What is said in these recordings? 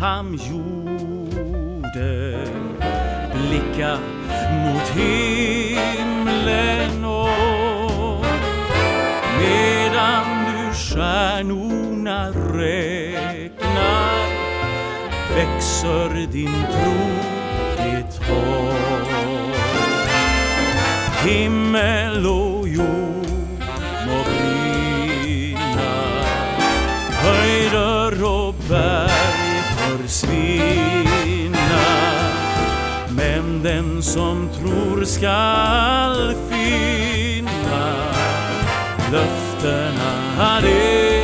Abraham gjorde Blicka mot himlen och Medan du stjärnorna räknar Växer din tro, ditt hopp. Himmel och jord den som tror skall finna. Löftena det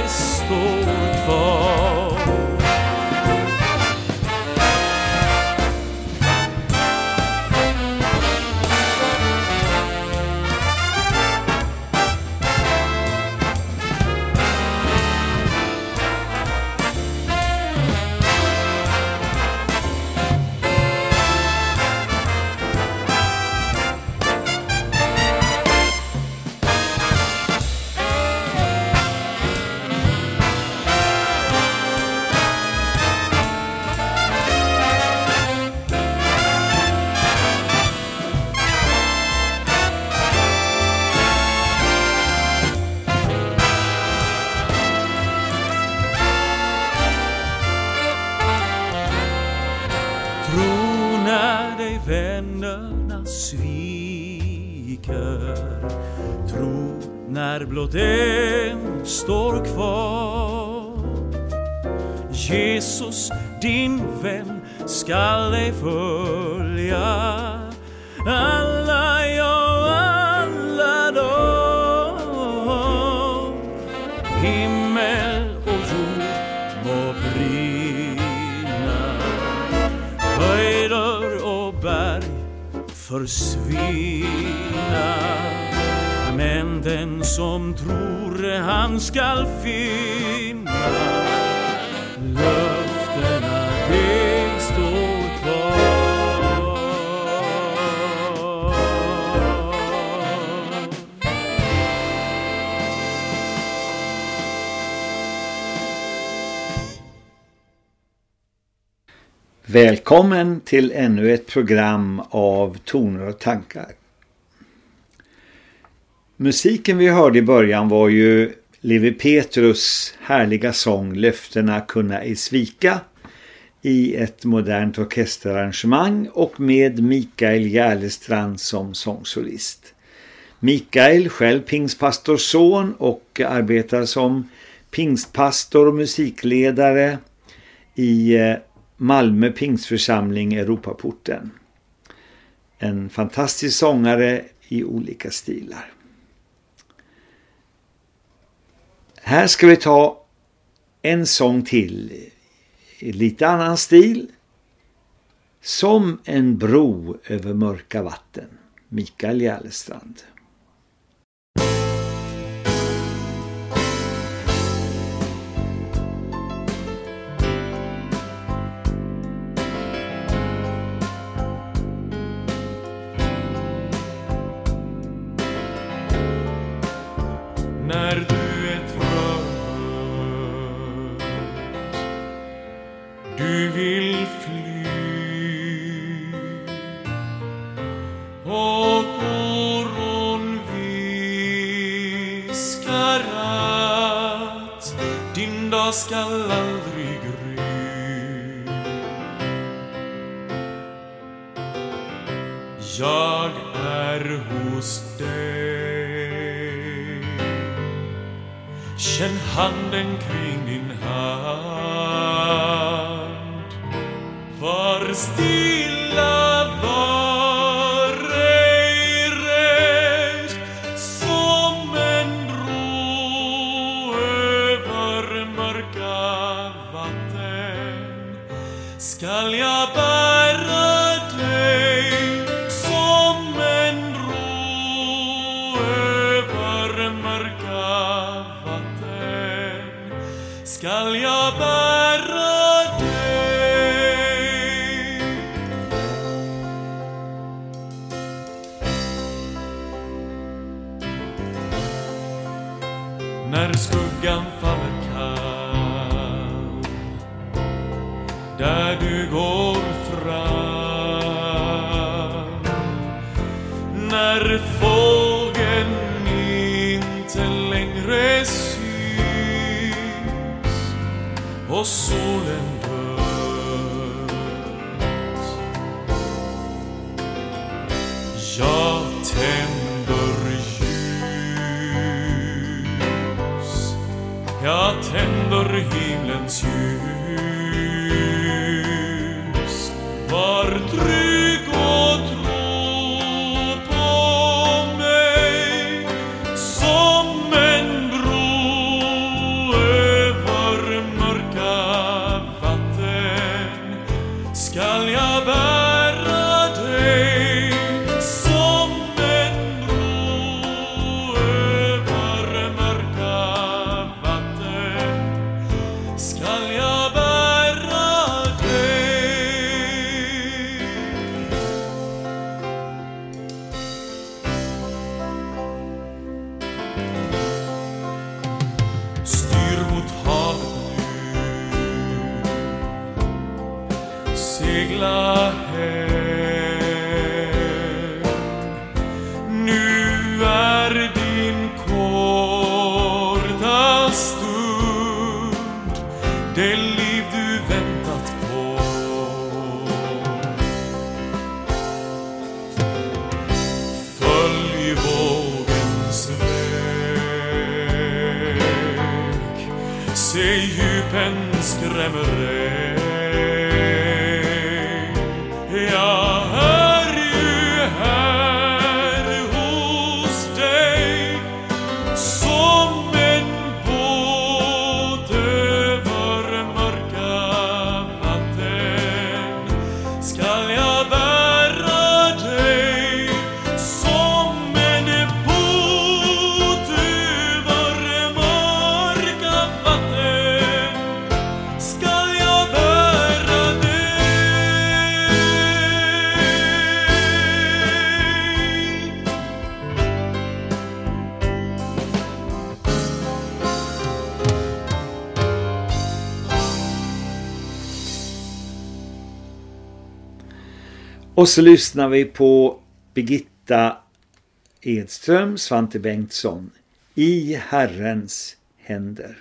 skall finna Löftena det står kvar Välkommen till ännu ett program av Toner och tankar. Musiken vi hörde i början var ju Levi Petrus härliga sång Löftena kunna i svika i ett modernt orkesterarrangemang och med Mikael Järlestrand som sångsolist. Mikael, själv pingstpastorsson och arbetar som pingstpastor och musikledare i eh, Malmö pingstförsamling Europaporten. En fantastisk sångare i olika stilar. Här ska vi ta en sång till i lite annan stil. Som en bro över mörka vatten. Mikael Järlestrand. jag är hos dig. Känn handen kring din hand. Var still Och så lyssnar vi på Birgitta Edström, Svante Bengtsson, I Herrens händer.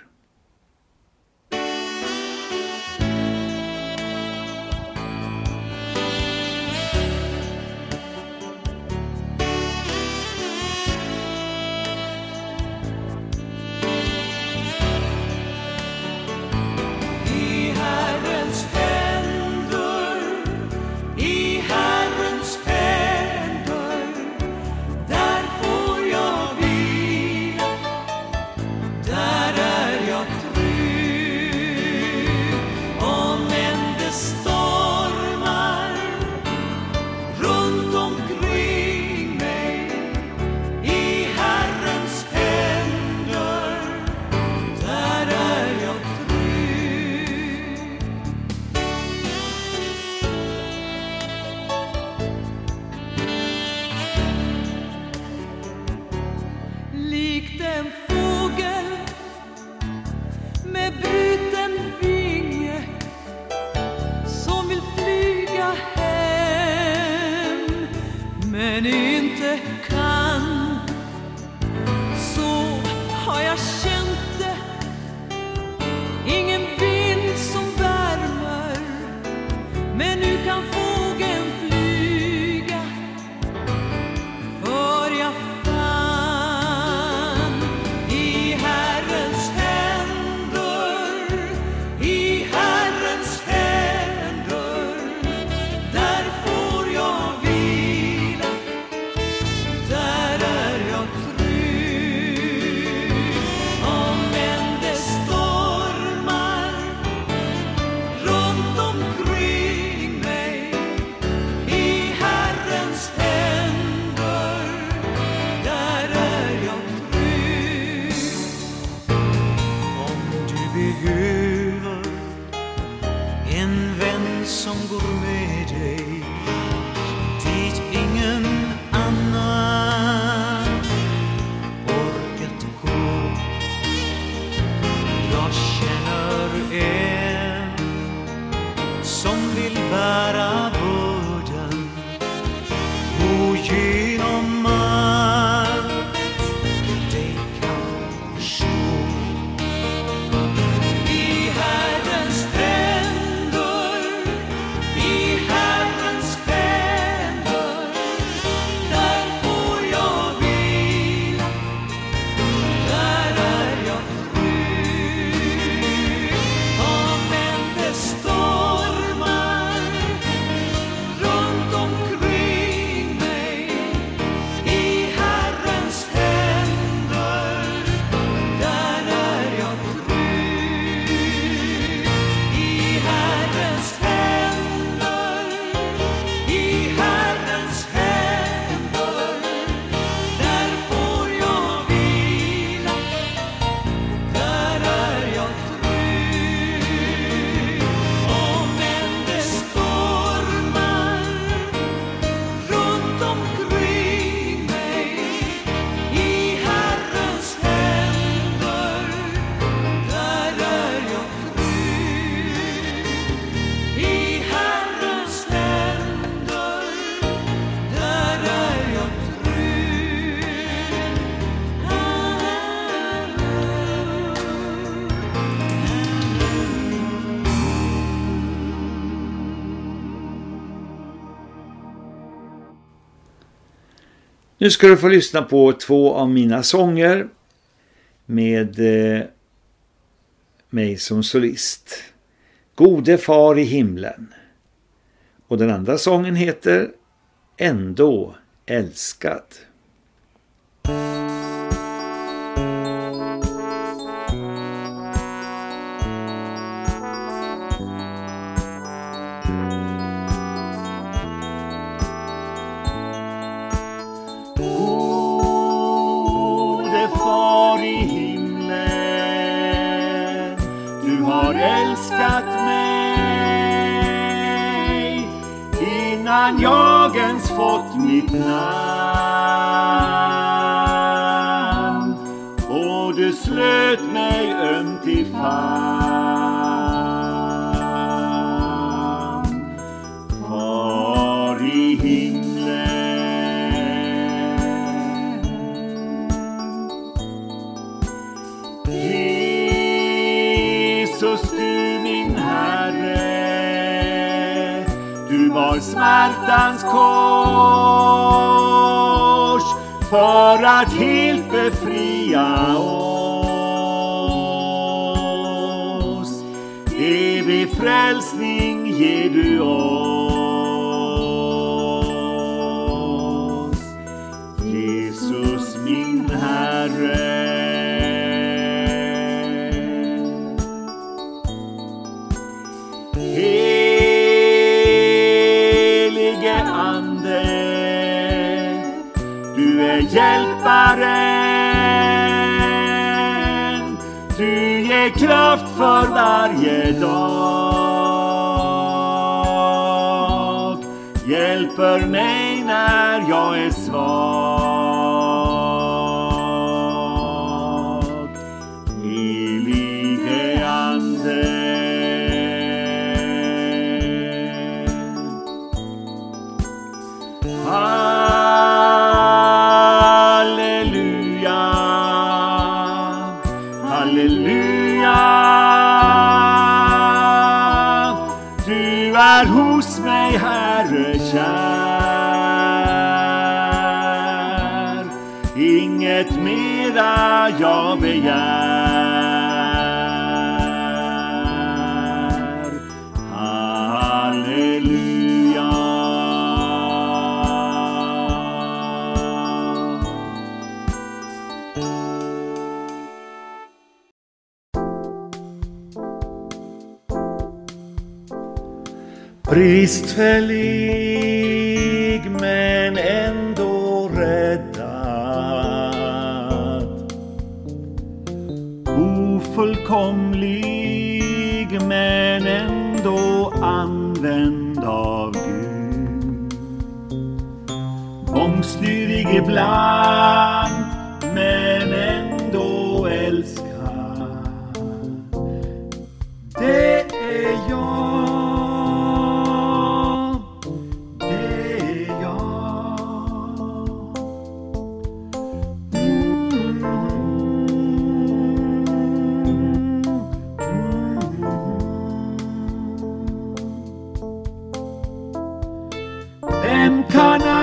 Nu ska du få lyssna på två av mina sånger med eh, mig som solist. Gode far i himlen. Och den andra sången heter Ändå älskad. ger kraft för varje dag. Hjälper mig när jag är svag. är hos mig, Herre kär. Inget mera jag begär Bristfällig men ändå räddad. Ofullkomlig men ändå använd av Gud. Bångstyrig ibland Kana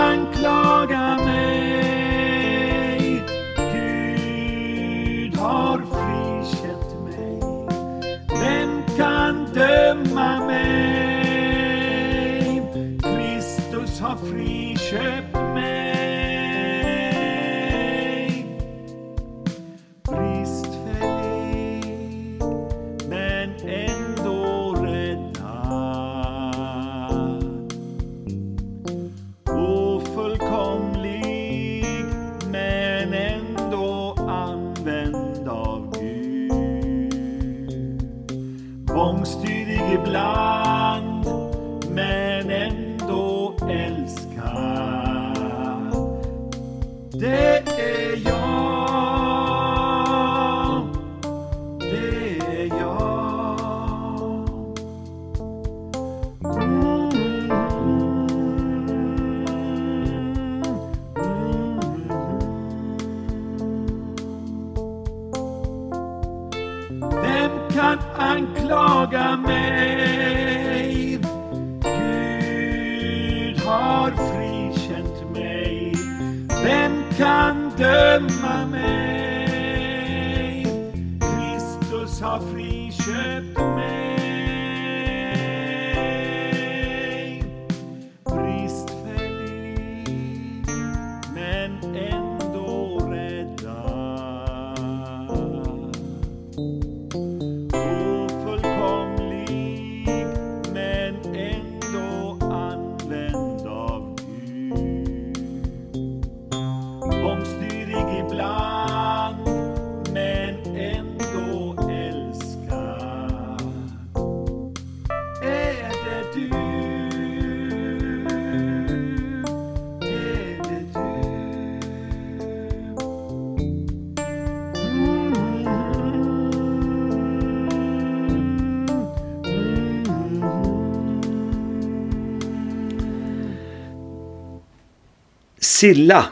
Silla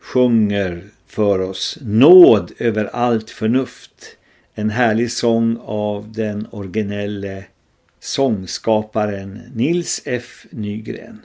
sjunger för oss nåd över allt förnuft. En härlig sång av den originelle sångskaparen Nils F. Nygren.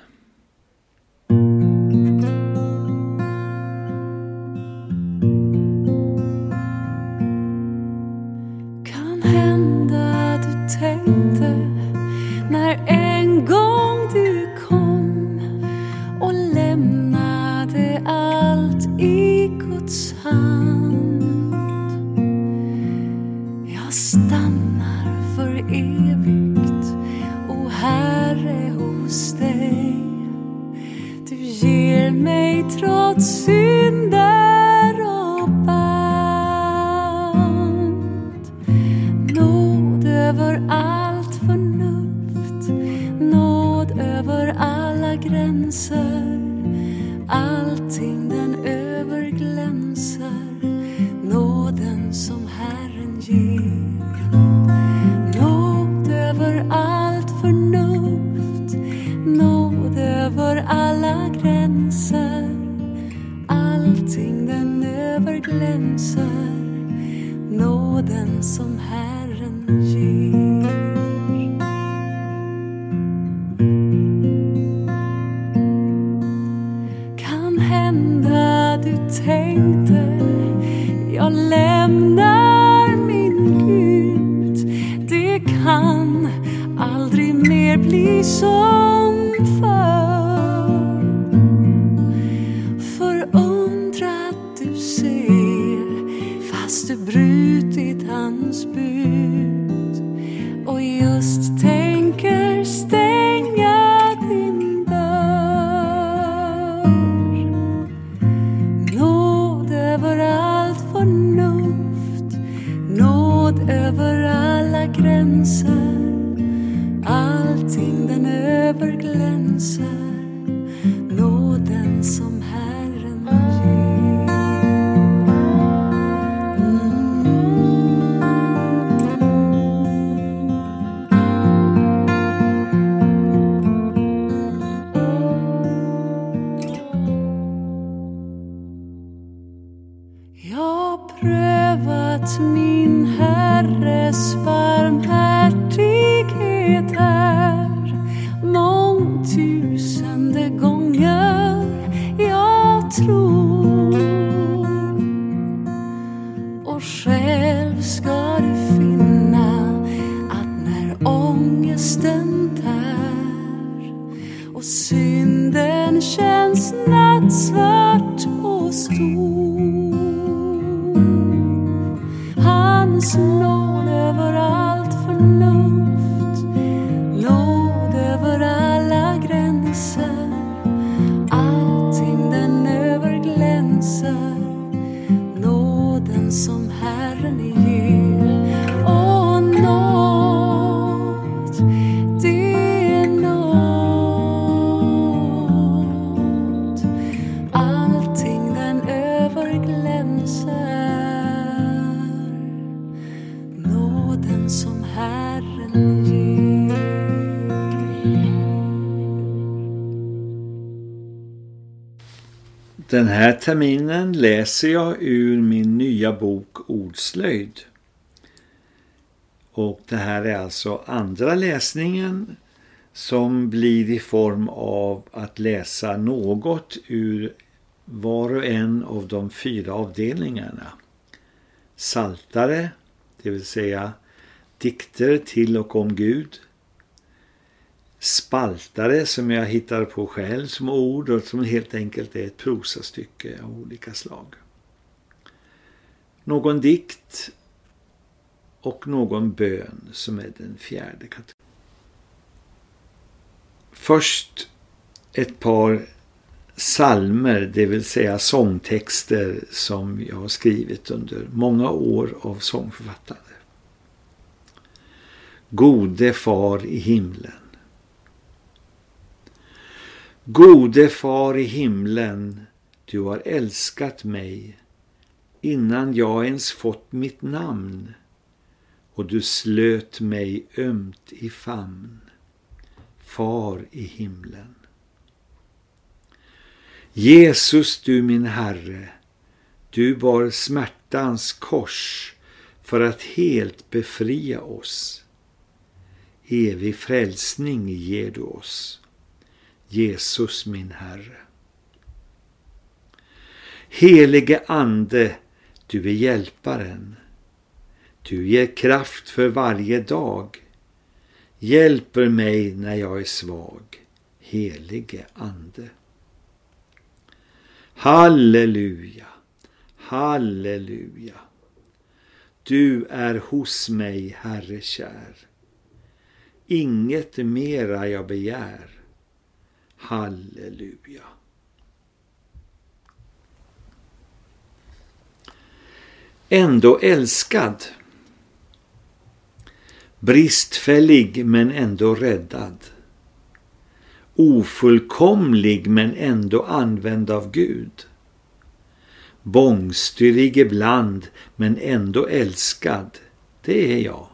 tänkte jag lämnar min Gud. Det kan aldrig mer bli så. Som Herren ger Åh, nåd, det är nåd. Allting den överglänser. Nåden som Herren ger. Den här terminen läser jag ur min nya bok Ordslöjd. Och det här är alltså andra läsningen som blir i form av att läsa något ur var och en av de fyra avdelningarna. Saltare, det vill säga dikter till och om Gud. Spaltare som jag hittar på själv som ord och som helt enkelt är ett prosastycke av olika slag. Någon dikt och någon bön som är den fjärde kategorin. Först ett par salmer, det vill säga sångtexter som jag har skrivit under många år av sångförfattande. Gode far i himlen. Gode far i himlen, du har älskat mig innan jag ens fått mitt namn och du slöt mig ömt i famn. Far i himlen. Jesus, du min Herre, du bar smärtans kors för att helt befria oss. Evig frälsning ger du oss. Jesus min Herre. Helige Ande, du är hjälparen. Du ger kraft för varje dag. Hjälper mig när jag är svag. Helige Ande. Halleluja, halleluja. Du är hos mig, Herre kär. Inget mera jag begär. Halleluja. Ändå älskad. Bristfällig men ändå räddad. Ofullkomlig men ändå använd av Gud. Bångstyrig ibland men ändå älskad. Det är jag.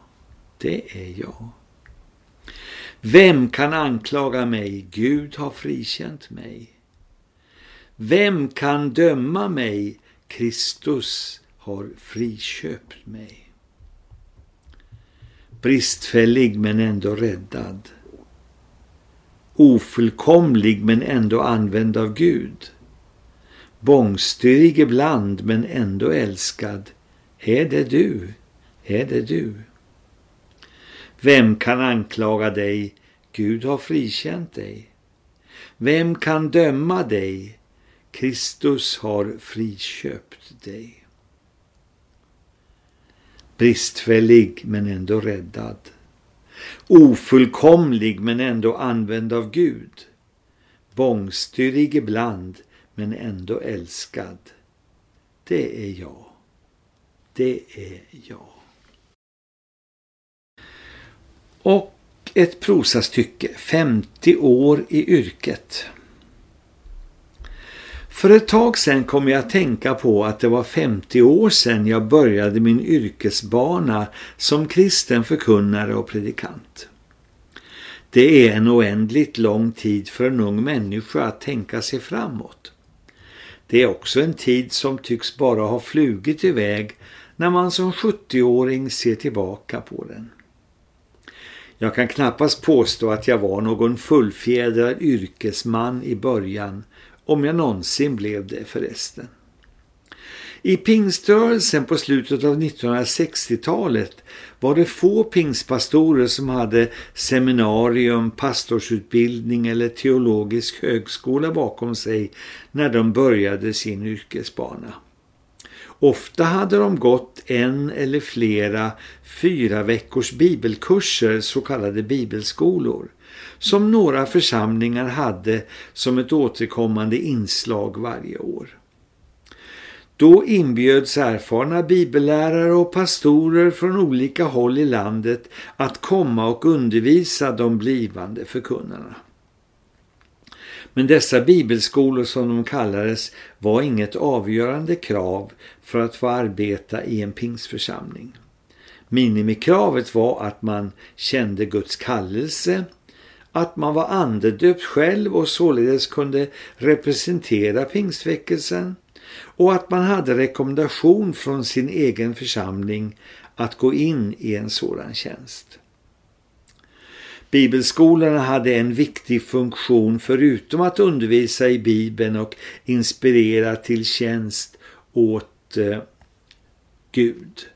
Det är jag. Vem kan anklaga mig? Gud har frikänt mig. Vem kan döma mig? Kristus har friköpt mig. Bristfällig men ändå räddad. Ofullkomlig men ändå använd av Gud. Bångstyrig ibland men ändå älskad. Är det du? Är det du? Vem kan anklaga dig? Gud har frikänt dig. Vem kan döma dig? Kristus har friköpt dig. Bristfällig men ändå räddad. Ofullkomlig men ändå använd av Gud. Bångstyrig ibland men ändå älskad. Det är jag. Det är jag. Och ett prosastycke, 50 år i yrket. För ett tag sedan kom jag att tänka på att det var 50 år sedan jag började min yrkesbana som kristen förkunnare och predikant. Det är en oändligt lång tid för en ung människa att tänka sig framåt. Det är också en tid som tycks bara ha flugit iväg när man som 70-åring ser tillbaka på den. Jag kan knappast påstå att jag var någon fullfjädrad yrkesman i början, om jag någonsin blev det förresten. I pingströrelsen på slutet av 1960-talet var det få pingstpastorer som hade seminarium, pastorsutbildning eller teologisk högskola bakom sig när de började sin yrkesbana. Ofta hade de gått en eller flera fyra veckors bibelkurser, så kallade bibelskolor, som några församlingar hade som ett återkommande inslag varje år. Då inbjöds erfarna bibellärare och pastorer från olika håll i landet att komma och undervisa de blivande förkunnarna. Men dessa bibelskolor som de kallades var inget avgörande krav för att få arbeta i en pingsförsamling. Minimikravet var att man kände Guds kallelse, att man var andedöpt själv och således kunde representera pingstväckelsen och att man hade rekommendation från sin egen församling att gå in i en sådan tjänst. Bibelskolorna hade en viktig funktion förutom att undervisa i Bibeln och inspirera till tjänst åt eh, Gud.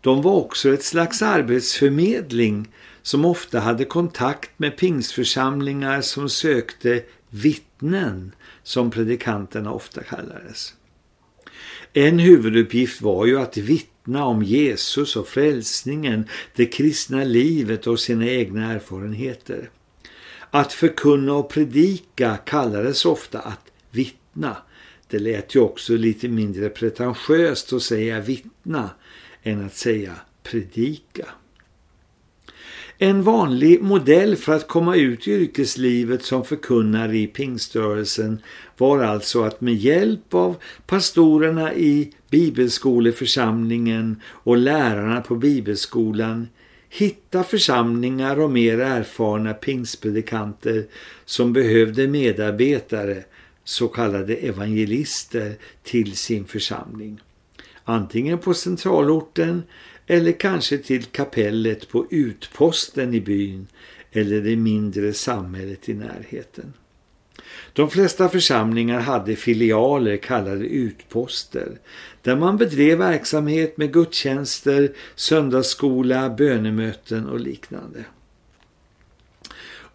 De var också ett slags arbetsförmedling som ofta hade kontakt med pingsförsamlingar som sökte vittnen, som predikanterna ofta kallades. En huvuduppgift var ju att vittna om Jesus och frälsningen, det kristna livet och sina egna erfarenheter. Att förkunna och predika kallades ofta att vittna. Det lät ju också lite mindre pretentiöst att säga vittna än att säga predika. En vanlig modell för att komma ut i yrkeslivet som förkunnare i pingströrelsen var alltså att med hjälp av pastorerna i bibelskoleförsamlingen och lärarna på bibelskolan hitta församlingar och mer erfarna pingstpredikanter som behövde medarbetare, så kallade evangelister, till sin församling. Antingen på centralorten eller kanske till kapellet på utposten i byn eller det mindre samhället i närheten. De flesta församlingar hade filialer kallade utposter där man bedrev verksamhet med gudstjänster, söndagsskola, bönemöten och liknande.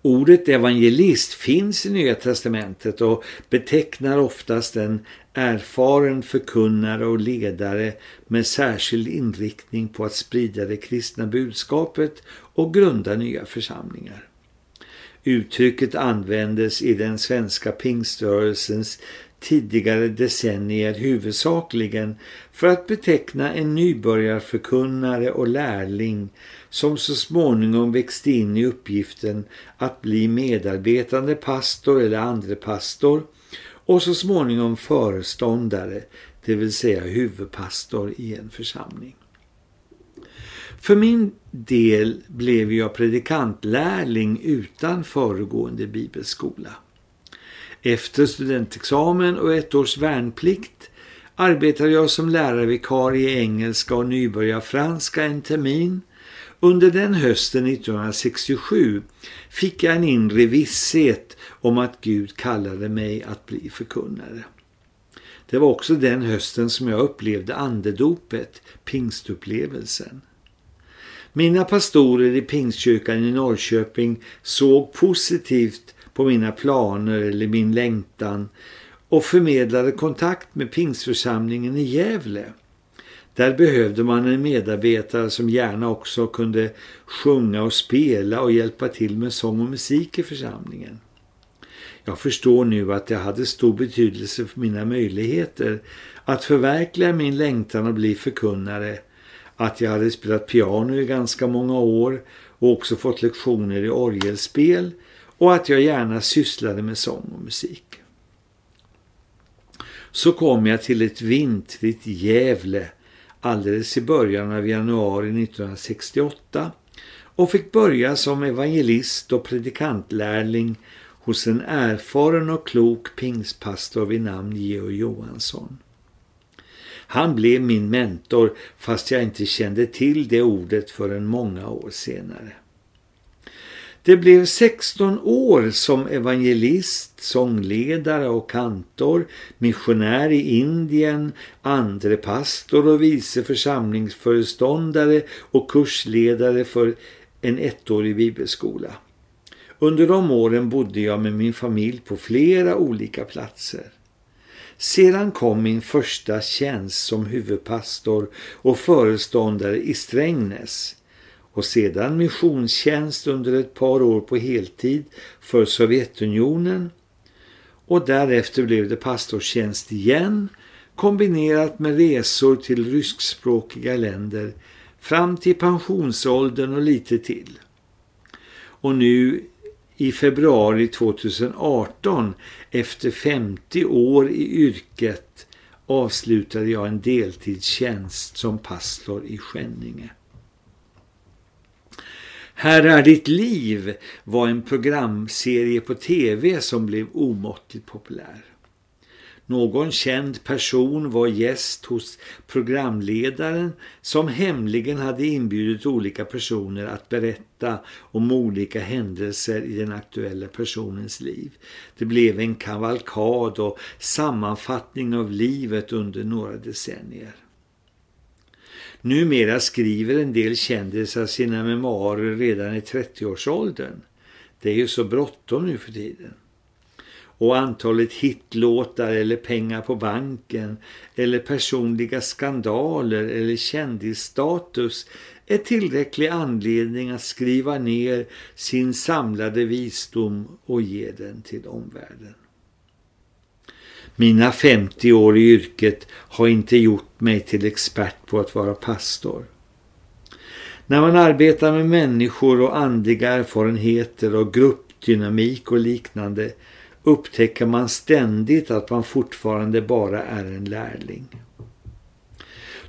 Ordet evangelist finns i Nya testamentet och betecknar oftast en erfaren förkunnare och ledare med särskild inriktning på att sprida det kristna budskapet och grunda nya församlingar. Uttrycket användes i den svenska pingströrelsens tidigare decennier huvudsakligen för att beteckna en nybörjarförkunnare och lärling som så småningom växte in i uppgiften att bli medarbetande pastor eller andre pastor och så småningom föreståndare, det vill säga huvudpastor i en församling. För min del blev jag predikantlärling utan föregående bibelskola. Efter studentexamen och ett års värnplikt arbetade jag som lärarvikarie i engelska och nybörjarfranska en termin. Under den hösten 1967 fick jag en inre visshet om att Gud kallade mig att bli förkunnare. Det var också den hösten som jag upplevde andedopet, pingstupplevelsen. Mina pastorer i Pingstkyrkan i Norrköping såg positivt på mina planer eller min längtan och förmedlade kontakt med Pingstförsamlingen i Gävle. Där behövde man en medarbetare som gärna också kunde sjunga och spela och hjälpa till med sång och musik i församlingen. Jag förstår nu att det hade stor betydelse för mina möjligheter att förverkliga min längtan att bli förkunnare att jag hade spelat piano i ganska många år och också fått lektioner i orgelspel och att jag gärna sysslade med sång och musik. Så kom jag till ett vintrigt Gävle alldeles i början av januari 1968 och fick börja som evangelist och predikantlärling hos en erfaren och klok pingspastor vid namn Georg Johansson. Han blev min mentor fast jag inte kände till det ordet förrän många år senare. Det blev 16 år som evangelist, sångledare och kantor, missionär i Indien, andrepastor och vice församlingsföreståndare och kursledare för en ettårig bibelskola. Under de åren bodde jag med min familj på flera olika platser. Sedan kom min första tjänst som huvudpastor och föreståndare i Strängnäs och sedan missionstjänst under ett par år på heltid för Sovjetunionen och därefter blev det pastortjänst igen kombinerat med resor till ryskspråkiga länder fram till pensionsåldern och lite till. Och nu i februari 2018 efter 50 år i yrket avslutade jag en deltidstjänst som pastor i Skänninge. Här är ditt liv var en programserie på tv som blev omåttligt populär. Någon känd person var gäst hos programledaren som hemligen hade inbjudit olika personer att berätta om olika händelser i den aktuella personens liv. Det blev en kavalkad och sammanfattning av livet under några decennier. Numera skriver en del kändisar sina memoarer redan i 30-årsåldern. Det är ju så bråttom nu för tiden. Och antalet hitlåtar eller pengar på banken eller personliga skandaler eller kändisstatus är tillräcklig anledning att skriva ner sin samlade visdom och ge den till omvärlden. Mina 50 år i yrket har inte gjort mig till expert på att vara pastor. När man arbetar med människor och andliga erfarenheter och gruppdynamik och liknande upptäcker man ständigt att man fortfarande bara är en lärling.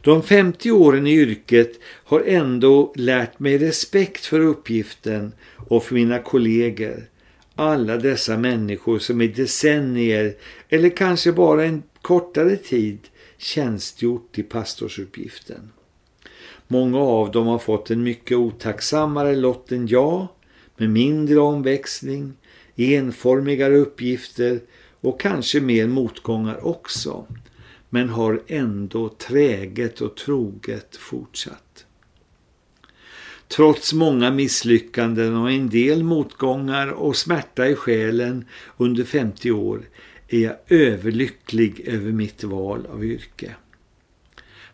De 50 åren i yrket har ändå lärt mig respekt för uppgiften och för mina kollegor alla dessa människor som i decennier eller kanske bara en kortare tid tjänstgjort i pastorsuppgiften. Många av dem har fått en mycket otacksammare lott än jag med mindre omväxling, enformigare uppgifter och kanske mer motgångar också men har ändå träget och troget fortsatt. Trots många misslyckanden och en del motgångar och smärta i själen under 50 år är jag överlycklig över mitt val av yrke.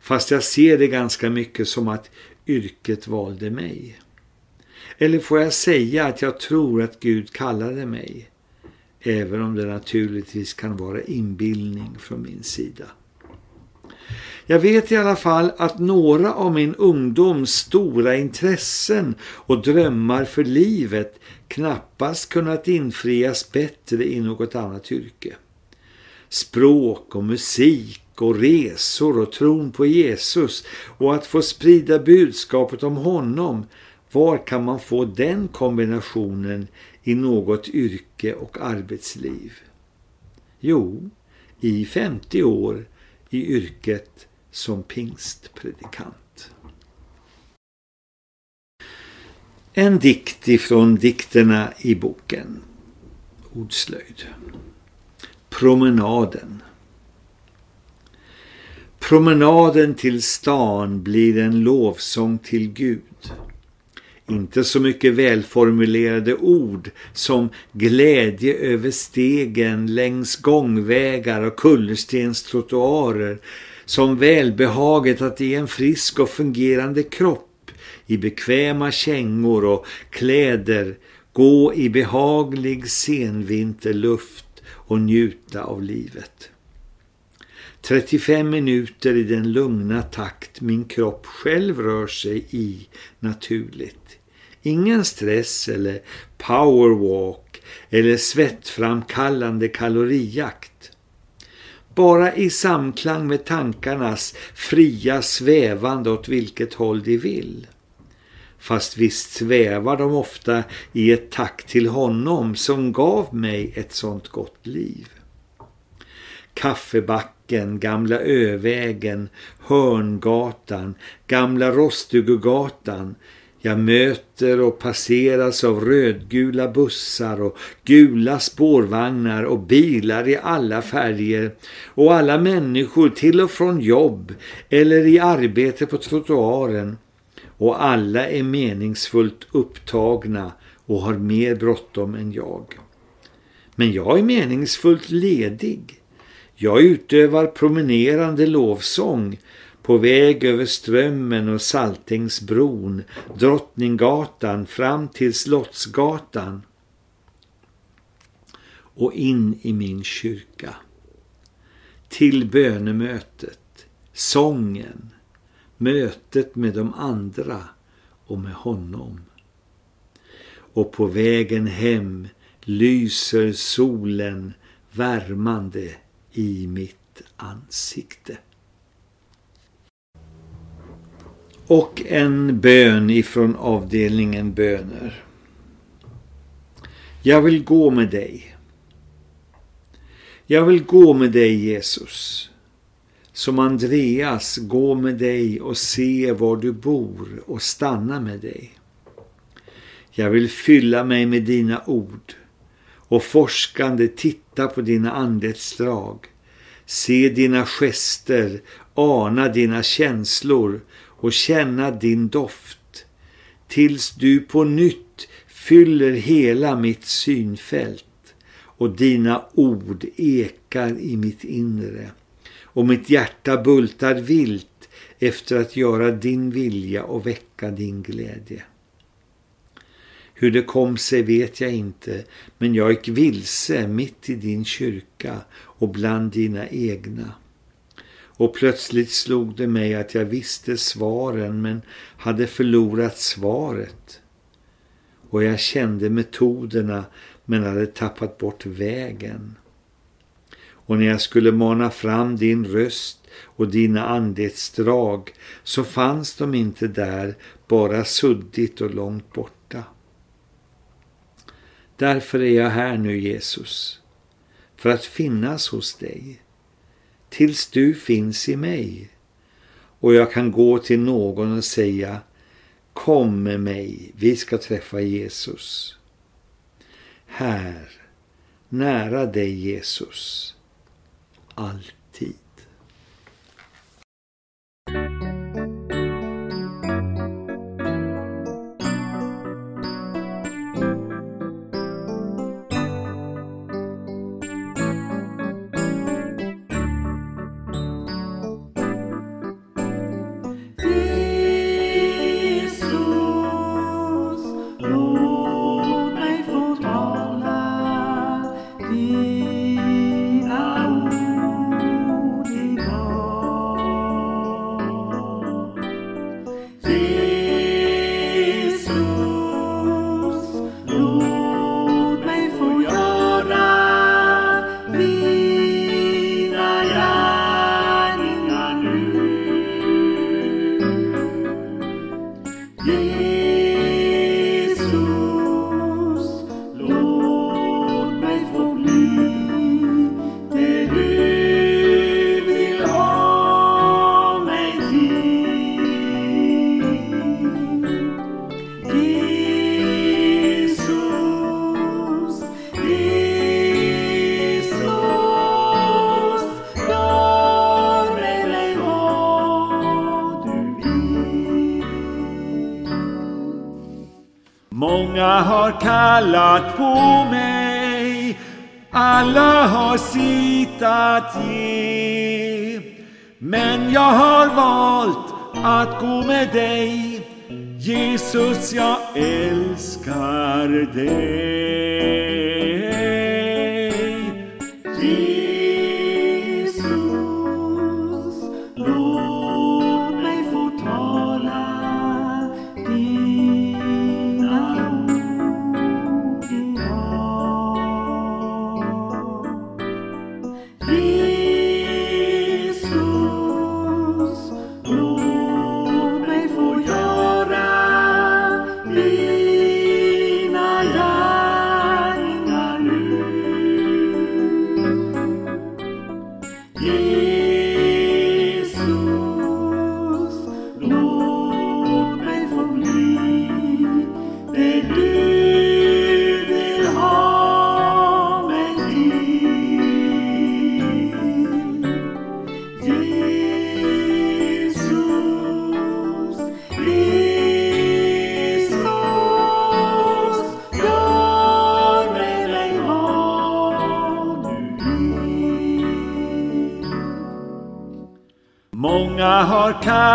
Fast jag ser det ganska mycket som att yrket valde mig. Eller får jag säga att jag tror att Gud kallade mig, även om det naturligtvis kan vara inbildning från min sida. Jag vet i alla fall att några av min ungdoms stora intressen och drömmar för livet knappast kunnat infrias bättre i något annat yrke. Språk och musik och resor och tron på Jesus och att få sprida budskapet om honom. Var kan man få den kombinationen i något yrke och arbetsliv? Jo, i 50 år i yrket som pingstpredikant. En dikt ifrån dikterna i boken Ordslöjd. Promenaden. Promenaden till stan blir en lovsång till Gud. Inte så mycket välformulerade ord som glädje över stegen längs gångvägar och kullerstens trottoarer som välbehaget att i en frisk och fungerande kropp i bekväma kängor och kläder gå i behaglig senvinterluft och njuta av livet. 35 minuter i den lugna takt min kropp själv rör sig i naturligt. Ingen stress eller powerwalk eller svettframkallande kalorijakt. Bara i samklang med tankarnas fria svävande åt vilket håll de vill. Fast visst svävar de ofta i ett tack till honom som gav mig ett sånt gott liv. Kaffebacken, Gamla Övägen, Hörngatan, Gamla Rostugugatan. Jag möter och passeras av rödgula bussar och gula spårvagnar och bilar i alla färger och alla människor till och från jobb eller i arbete på trottoaren och alla är meningsfullt upptagna och har mer bråttom än jag. Men jag är meningsfullt ledig. Jag utövar promenerande lovsång på väg över Strömmen och Saltingsbron, Drottninggatan fram till Slottsgatan och in i min kyrka. Till bönemötet, sången, mötet med de andra och med honom. Och på vägen hem lyser solen värmande i mitt ansikte. Och en bön ifrån avdelningen böner. Jag vill gå med dig. Jag vill gå med dig Jesus. Som Andreas gå med dig och se var du bor och stanna med dig. Jag vill fylla mig med dina ord och forskande titta på dina andetsdrag. Se dina gester, ana dina känslor och känna din doft. Tills du på nytt fyller hela mitt synfält och dina ord ekar i mitt inre. Och mitt hjärta bultar vilt efter att göra din vilja och väcka din glädje. Hur det kom sig vet jag inte, men jag gick vilse mitt i din kyrka och bland dina egna. Och plötsligt slog det mig att jag visste svaren men hade förlorat svaret. Och jag kände metoderna men hade tappat bort vägen. Och när jag skulle mana fram din röst och dina andetsdrag så fanns de inte där, bara suddigt och långt borta. Därför är jag här nu Jesus, för att finnas hos dig, tills du finns i mig och jag kan gå till någon och säga Kom med mig, vi ska träffa Jesus. Här, nära dig Jesus, alltid. Jag har valt att gå med dig, Jesus jag älskar dig.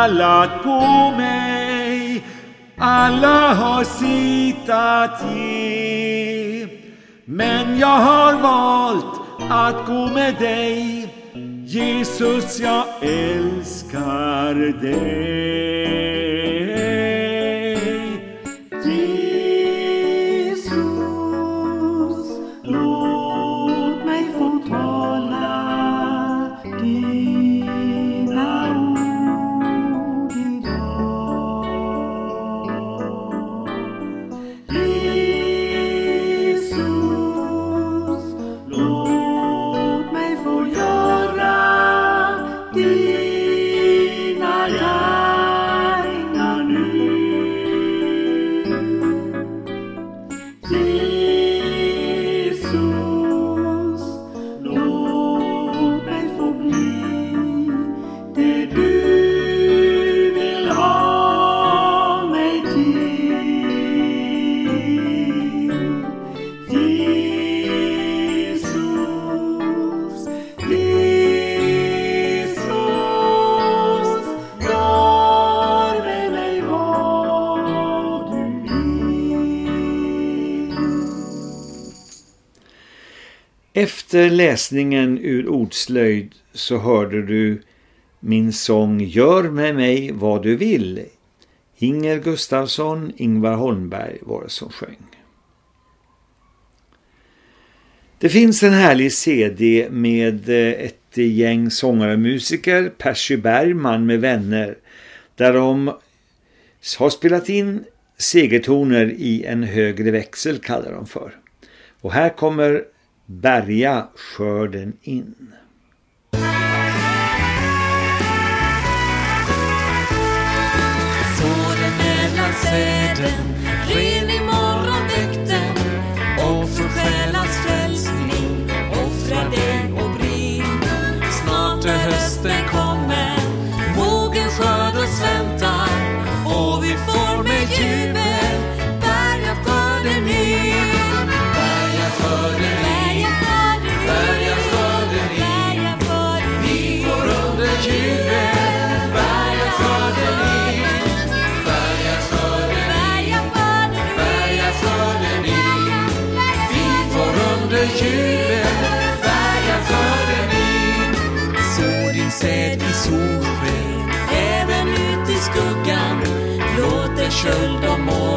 Kallat på mig, alla har sitt att ge. Men jag har valt att gå med dig, Jesus jag älskar dig. Efter läsningen ur ordslöjd så hörde du min sång Gör med mig vad du vill. Inger Gustafsson, Ingvar Holmberg var det som sjöng. Det finns en härlig CD med eh, ett gäng sångare och musiker, Percy Bergman med vänner, där de har spelat in segertoner i en högre växel kallar de för. Och här kommer Bärga skörden in. Såren mellan säden, ren i morgonväkten och för själens frälsning offra dig och brinn. Snart är hösten kommen, mogen skörd oss väntar sedd säd i solsken, även ut i skuggan. låter köld och moln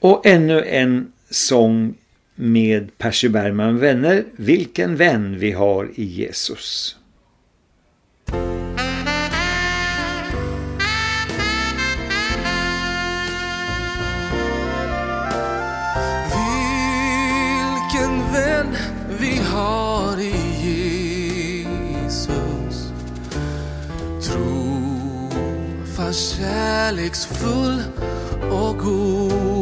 Och ännu en sång med Percy Bergman vänner. Vilken vän vi har i Jesus. Vilken vän vi har i Jesus. Trofast, kärleksfull och god.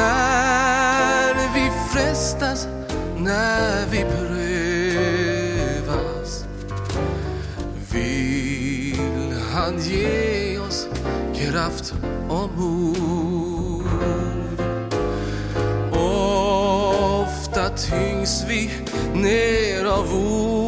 När vi frestas, när vi prövas vill han ge oss kraft och mod. Ofta tyngs vi ner av ord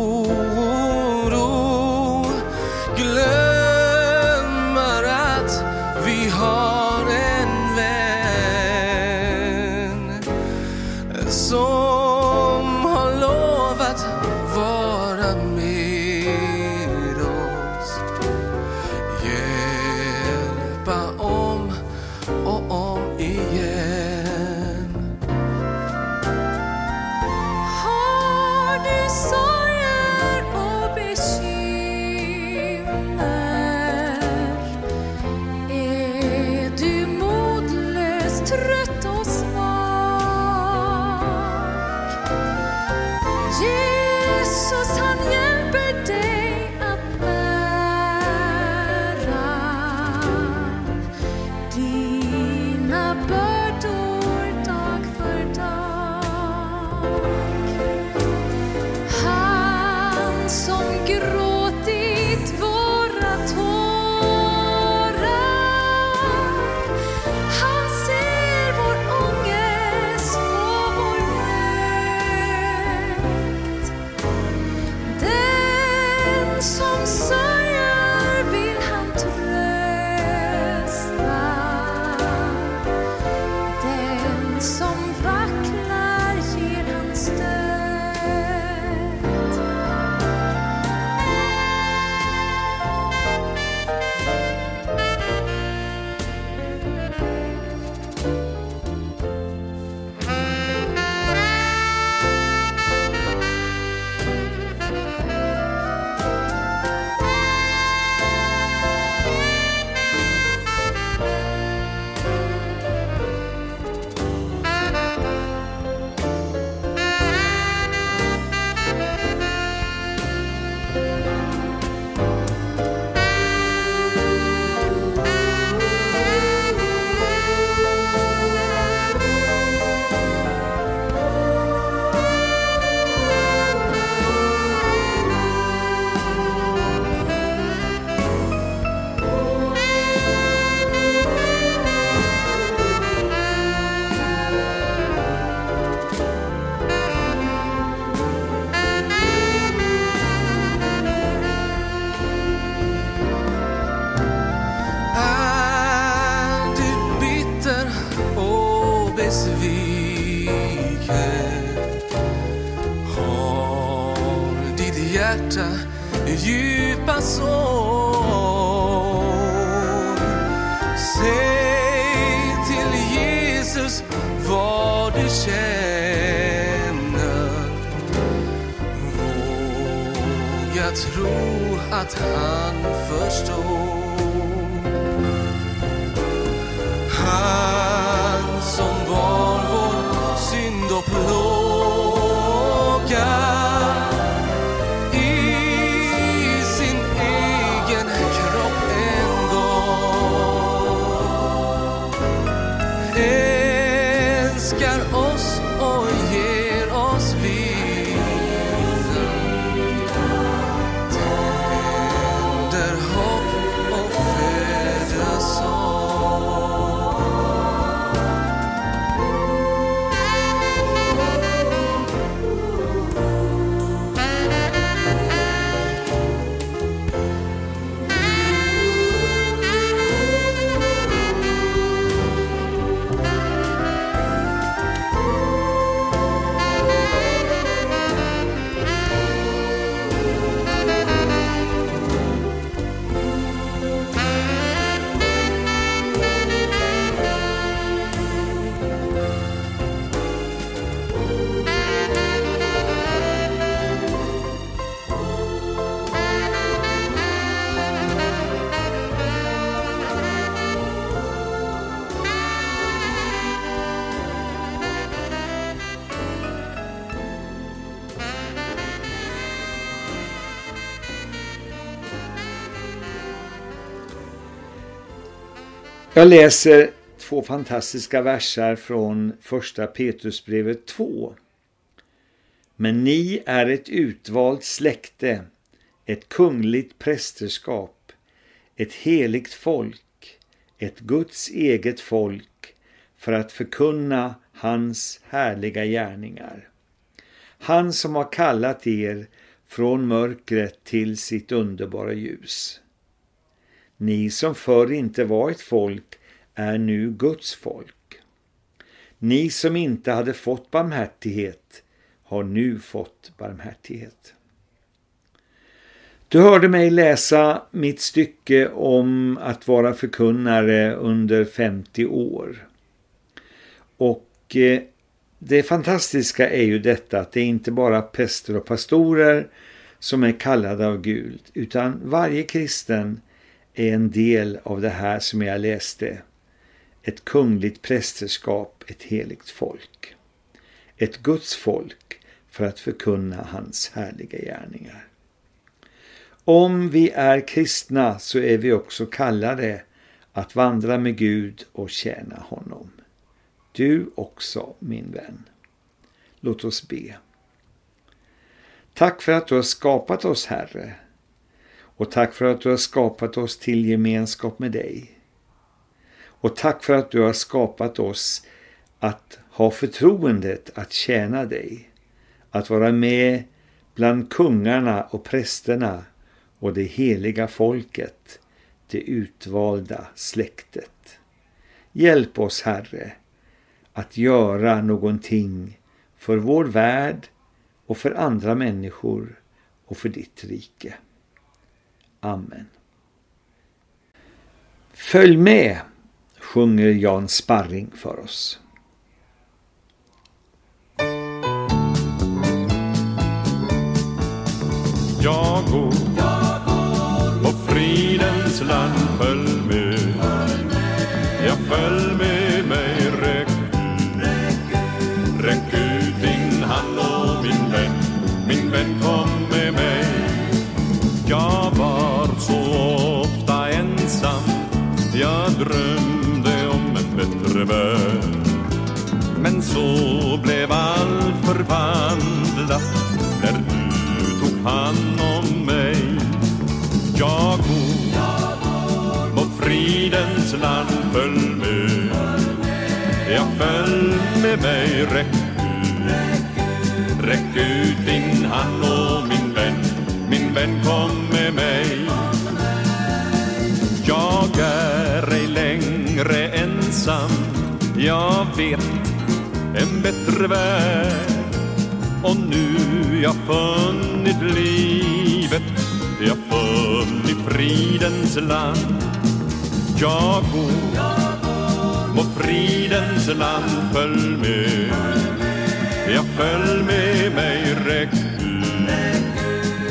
djupa sår. Säg till Jesus vad du känner. Våga tro att han förstår. Jag läser två fantastiska versar från första Petrusbrevet 2. Men ni är ett utvalt släkte, ett kungligt prästerskap, ett heligt folk, ett Guds eget folk för att förkunna hans härliga gärningar. Han som har kallat er från mörkret till sitt underbara ljus. Ni som förr inte var ett folk är nu Guds folk. Ni som inte hade fått barmhärtighet har nu fått barmhärtighet. Du hörde mig läsa mitt stycke om att vara förkunnare under 50 år. Och eh, det fantastiska är ju detta att det är inte bara präster och pastorer som är kallade av Gud utan varje kristen är en del av det här som jag läste. Ett kungligt prästerskap, ett heligt folk. Ett Guds folk för att förkunna hans härliga gärningar. Om vi är kristna så är vi också kallade att vandra med Gud och tjäna honom. Du också, min vän. Låt oss be. Tack för att du har skapat oss, Herre. Och tack för att du har skapat oss till gemenskap med dig. Och tack för att du har skapat oss att ha förtroendet att tjäna dig. Att vara med bland kungarna och prästerna och det heliga folket, det utvalda släktet. Hjälp oss, Herre, att göra någonting för vår värld och för andra människor och för ditt rike. Amen. Följ med, sjunger Jan Sparring för oss. Jag går, på fridens land följ med Jag följ med mig, räck ut Räck ut din hand och min vän Min vän kom drömde om en bättre värld. Men så blev allt förvandlat när du tog hand om mig. Jag går mot fridens land, följ med. Jag följ med mig, räck ut. Räck ut din hand och min vän. Min vän kom med mig. Jag är ensam. Jag vet en bättre värld. Och nu jag funnit livet. Jag funnit fridens land. Jag går mot fridens land. Följ med. Jag följ med mig. Räck ut.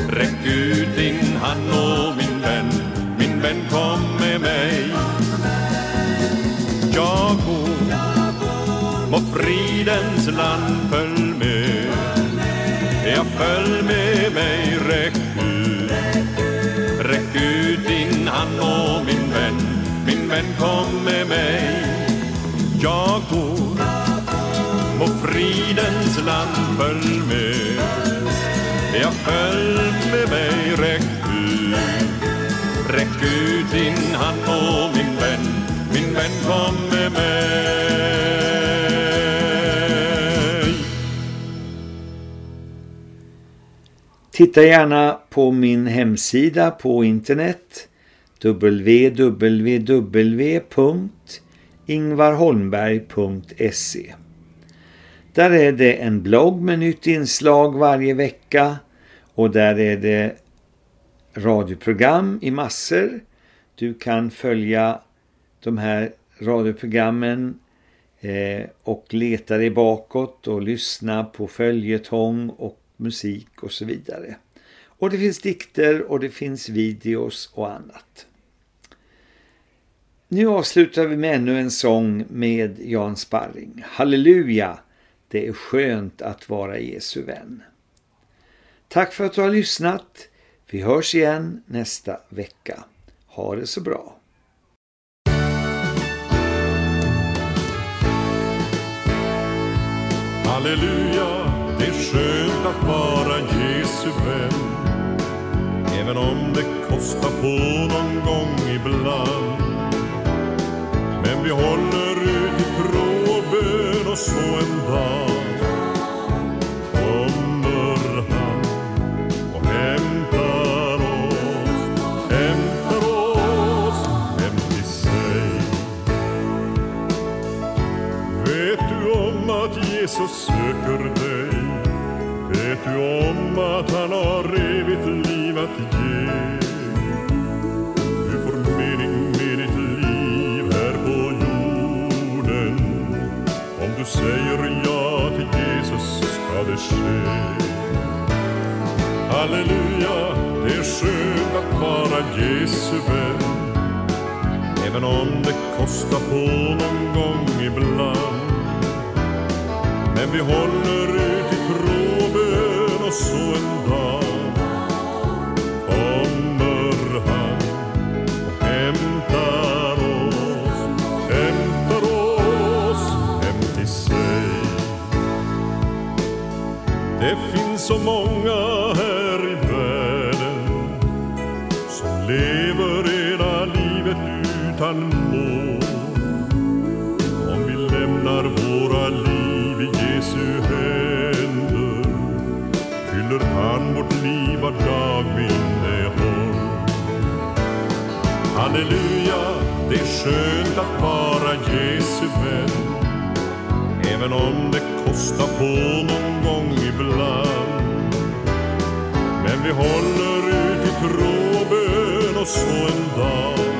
Räck ut din hand och min vän. Min vän kom med mig. Jag går må fridens land Följ med. Jag följ med mig, räck ut. Räck ut din hand och min vän. Min vän kom med mig. Jag går må fridens land, följ med. Jag följ med mig, räck ut. Räck ut din hand och kom med mig Titta gärna på min hemsida på internet www.ingvarholmberg.se Där är det en blogg med nytt inslag varje vecka och där är det radioprogram i massor. Du kan följa de här radioprogrammen eh, och leta dig bakåt och lyssna på följetong och musik och så vidare. Och det finns dikter och det finns videos och annat. Nu avslutar vi med ännu en sång med Jan Sparring. Halleluja, det är skönt att vara Jesu vän. Tack för att du har lyssnat. Vi hörs igen nästa vecka. Ha det så bra. Halleluja, det är skönt att vara Jesu vän. Även om det kostar på någon gång ibland. Men vi håller ut i tro och bön och så en dag Jesus söker dig? Vet du om att han har evigt liv att ge? Du får mening med ditt liv här på jorden. Om du säger ja till Jesus ska det ske. Halleluja, det är skönt att vara Jesu vän. Även om det kostar på någon gång ibland. Men vi håller ut i tro och och så en dag kommer han och hämtar oss, hämtar oss hem till sig. Det finns så många vårt var dag minne innehåll. Halleluja, det är skönt att vara Jesu vän. Även om det kostar på någon gång ibland. Men vi håller ut i tro och bön och så en dag